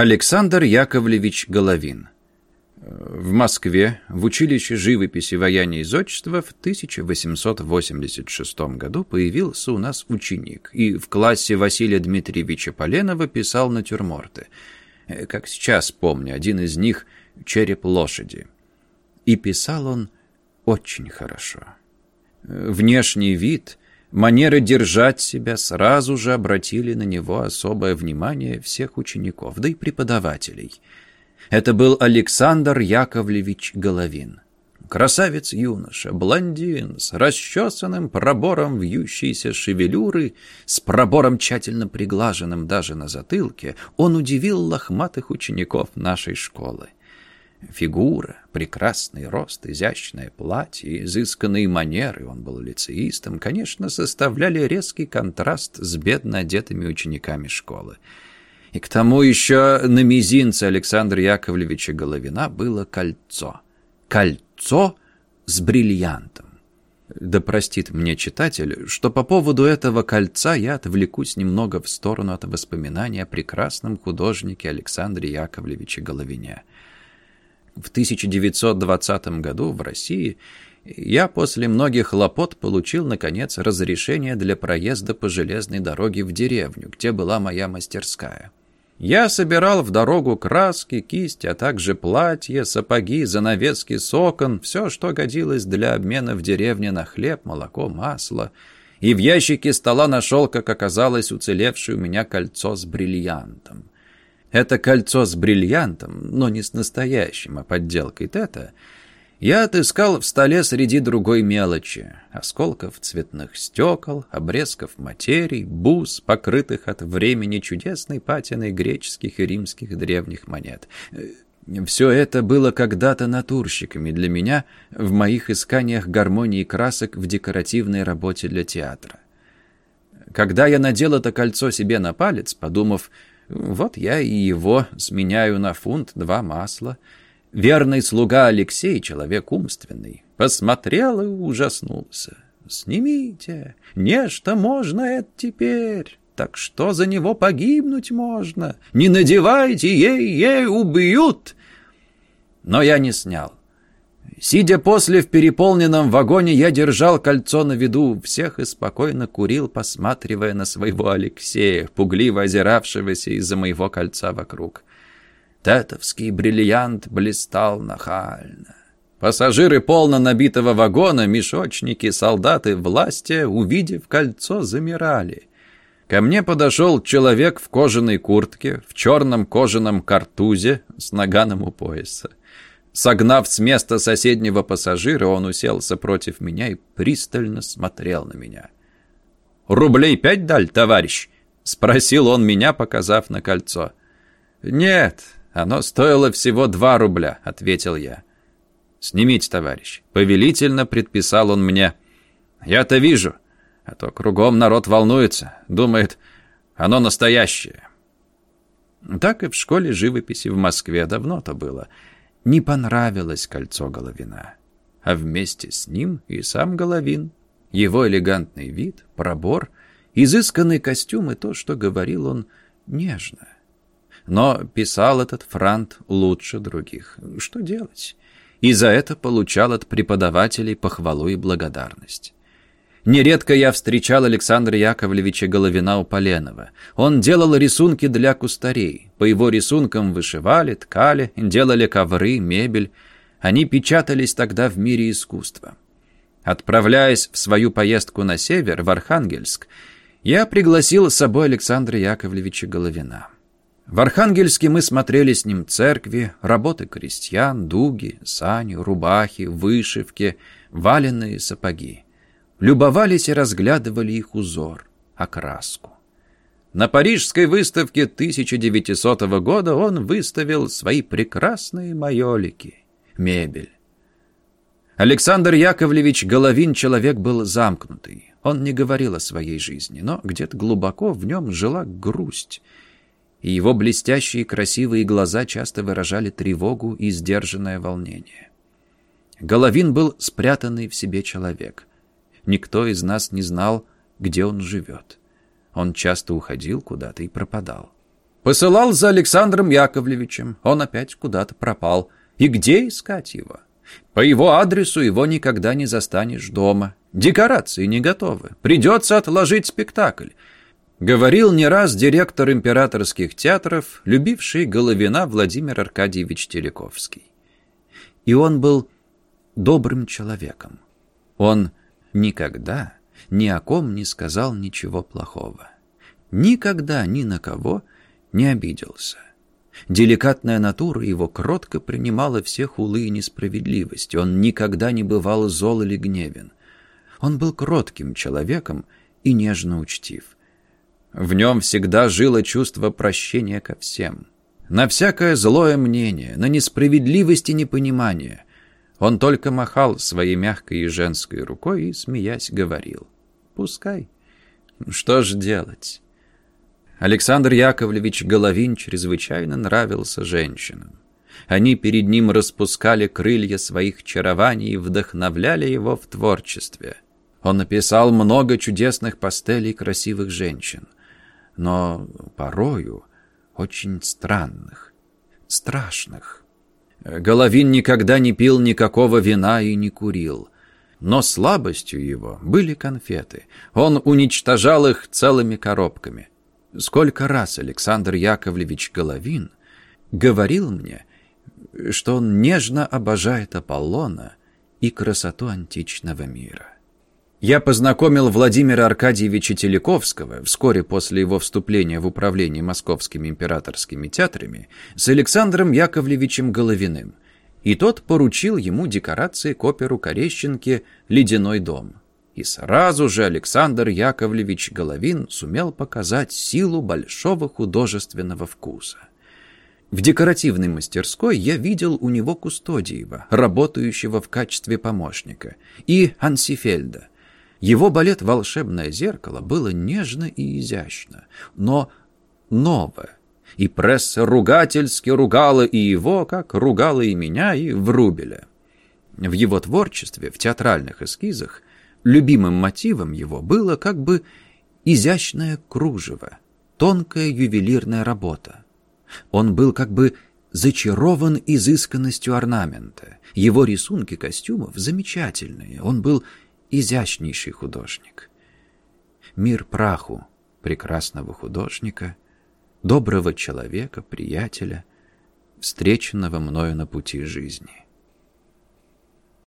Александр Яковлевич Головин. В Москве в училище живописи, вояния и зодчества в 1886 году появился у нас ученик и в классе Василия Дмитриевича Поленова писал натюрморты. Как сейчас помню, один из них — «Череп лошади». И писал он очень хорошо. Внешний вид — Манеры держать себя сразу же обратили на него особое внимание всех учеников, да и преподавателей. Это был Александр Яковлевич Головин. Красавец-юноша, блондин, с расчесанным пробором вьющейся шевелюры, с пробором тщательно приглаженным даже на затылке, он удивил лохматых учеников нашей школы. Фигура, прекрасный рост, изящное платье, изысканные манеры, он был лицеистом, конечно, составляли резкий контраст с бедно одетыми учениками школы. И к тому еще на мизинце Александра Яковлевича Головина было кольцо. Кольцо с бриллиантом. Да простит мне читатель, что по поводу этого кольца я отвлекусь немного в сторону от воспоминания о прекрасном художнике Александре Яковлевиче Головине. В 1920 году в России я после многих хлопот получил, наконец, разрешение для проезда по железной дороге в деревню, где была моя мастерская. Я собирал в дорогу краски, кисти, а также платья, сапоги, занавески с окон, все, что годилось для обмена в деревне на хлеб, молоко, масло. И в ящике стола нашел, как оказалось, уцелевшее у меня кольцо с бриллиантом. Это кольцо с бриллиантом, но не с настоящим, а подделкой Тета, я отыскал в столе среди другой мелочи. Осколков цветных стекол, обрезков материй, бус, покрытых от времени чудесной патиной греческих и римских древних монет. Все это было когда-то натурщиками для меня в моих исканиях гармонии красок в декоративной работе для театра. Когда я надел это кольцо себе на палец, подумав, вот я и его сменяю на фунт два масла. Верный слуга Алексей, человек умственный, посмотрел и ужаснулся. «Снимите! Нечто можно это теперь!» Так что за него погибнуть можно? Не надевайте, ей-ей, убьют!» Но я не снял. Сидя после в переполненном вагоне, я держал кольцо на виду всех и спокойно курил, посматривая на своего Алексея, пугливо озиравшегося из-за моего кольца вокруг. Тетовский бриллиант блистал нахально. Пассажиры полно набитого вагона, мешочники, солдаты, власти, увидев кольцо, замирали. Ко мне подошел человек в кожаной куртке, в черном кожаном картузе с наганом у пояса. Согнав с места соседнего пассажира, он уселся против меня и пристально смотрел на меня. «Рублей пять даль, товарищ?» — спросил он меня, показав на кольцо. «Нет, оно стоило всего два рубля», — ответил я. «Снимите, товарищ», — повелительно предписал он мне. «Я-то вижу, а то кругом народ волнуется, думает, оно настоящее». Так и в школе живописи в Москве давно-то было — не понравилось кольцо Головина. А вместе с ним и сам Головин, его элегантный вид, пробор, изысканный костюм и то, что говорил он нежно. Но писал этот франт лучше других. Что делать? И за это получал от преподавателей похвалу и благодарность. Нередко я встречал Александра Яковлевича Головина у Поленова. Он делал рисунки для кустарей. По его рисункам вышивали, ткали, делали ковры, мебель. Они печатались тогда в мире искусства. Отправляясь в свою поездку на север, в Архангельск, я пригласил с собой Александра Яковлевича Головина. В Архангельске мы смотрели с ним церкви, работы крестьян, дуги, сани, рубахи, вышивки, валенные сапоги любовались и разглядывали их узор, окраску. На парижской выставке 1900 года он выставил свои прекрасные майолики, мебель. Александр Яковлевич Головин человек был замкнутый. Он не говорил о своей жизни, но где-то глубоко в нем жила грусть, и его блестящие красивые глаза часто выражали тревогу и сдержанное волнение. Головин был спрятанный в себе человек. Никто из нас не знал, где он живет. Он часто уходил куда-то и пропадал. Посылал за Александром Яковлевичем. Он опять куда-то пропал. И где искать его? По его адресу его никогда не застанешь дома. Декорации не готовы. Придется отложить спектакль. Говорил не раз директор императорских театров, любивший Головина Владимир Аркадьевич Телековский. И он был добрым человеком. Он никогда ни о ком не сказал ничего плохого. Никогда ни на кого не обиделся. Деликатная натура его кротко принимала все хулы и несправедливости. Он никогда не бывал зол или гневен. Он был кротким человеком и нежно учтив. В нем всегда жило чувство прощения ко всем. На всякое злое мнение, на несправедливость и непонимание. Он только махал своей мягкой и женской рукой и, смеясь, говорил. «Пускай. Что ж делать?» Александр Яковлевич Головин чрезвычайно нравился женщинам. Они перед ним распускали крылья своих чарований и вдохновляли его в творчестве. Он написал много чудесных пастелей красивых женщин, но порою очень странных, страшных. Головин никогда не пил никакого вина и не курил. Но слабостью его были конфеты. Он уничтожал их целыми коробками. Сколько раз Александр Яковлевич Головин говорил мне, что он нежно обожает Аполлона и красоту античного мира. Я познакомил Владимира Аркадьевича Телековского вскоре после его вступления в управление московскими императорскими театрами с Александром Яковлевичем Головиным, и тот поручил ему декорации к оперу Корещенки «Ледяной дом». И сразу же Александр Яковлевич Головин сумел показать силу большого художественного вкуса. В декоративной мастерской я видел у него Кустодиева, работающего в качестве помощника, и Ансифельда. Его балет «Волшебное зеркало» было нежно и изящно, но новое. И пресса ругательски ругала и его, как ругала и меня, и Врубеля. В его творчестве, в театральных эскизах, Любимым мотивом его было как бы изящное кружево, тонкая ювелирная работа. Он был как бы зачарован изысканностью орнамента. Его рисунки костюмов замечательные. Он был изящнейший художник. Мир праху прекрасного художника, доброго человека, приятеля, встреченного мною на пути жизни.